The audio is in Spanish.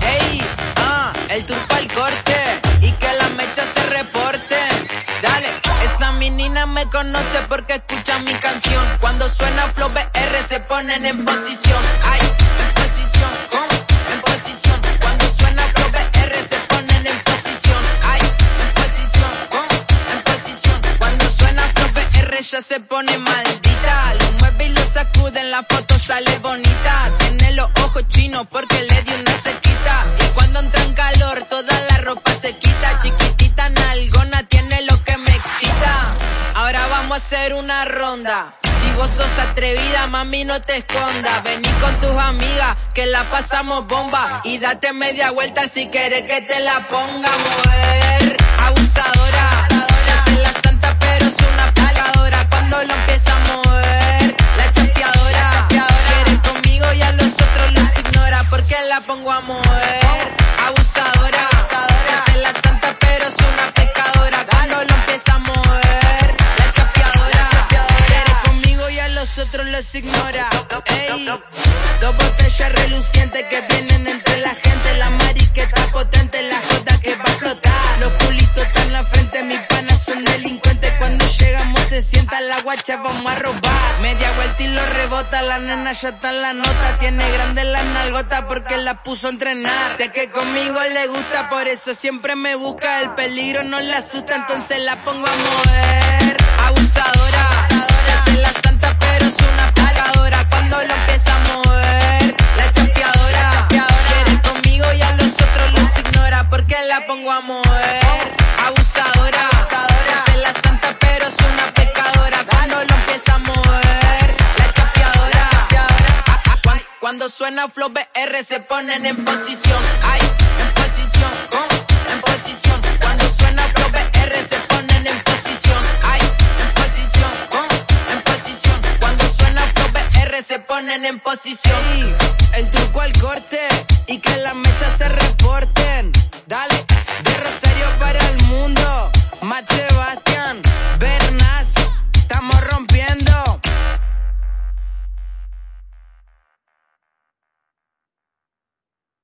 Ey, ah, el turpa al corte y que las mechas se reporten. Dale, esa menina me conoce porque escucha mi canción. Cuando suena Flow BR se ponen en posición. Ay, en posición, ¿cómo? En posición. Cuando suena Flow BR se ponen en posición. Ay, en posición, ¿cómo? En posición. Cuando suena Flow BR ya se pone maldita. Lo mueve y lo sacude en la foto sale bonita. Tenelo ropa se quita. Chiquitita nalgona tiene lo que me excita. Ahora vamos a hacer una ronda. Si vos sos atrevida, mami, no te escondas. Vení con tus amigas, que la pasamos bomba. Y date media vuelta si quieres que te la ponga a mover. Abusadora, se hace la santa, pero es una pecadora. Cuando lo empieza a mover, la chapeadora. Quiere conmigo y a los otros los ignora. Porque la pongo a mover. Dos botellas relucientes que vienen entre la gente. La mariqueta potente, la jota que va a explotar. Los culitos están en la frente, mis panas son delincuentes. Cuando llegamos se sienta la guacha, vamos a robar. Media vuelta y lo rebota, la nena ya está en la nota. Tiene grande la nalgota porque la puso a entrenar. Sé que conmigo le gusta, por eso siempre me busca. El peligro no le asusta, entonces la pongo a mover. La pongo a mover. Abusadora, hace la santa, pero es una pecadora. Cuando lo empieza a mover, la chapeadora. Cuan- Cuando suena Flow BR se ponen en posición. Ay, en posición, oh, en posición. Cuando suena Flow BR se ponen en posición. Ay, en posición, oh, en posición. Cuando suena Flow BR se ponen en posición. El truco al corte y que las mechas se reporten. Dale,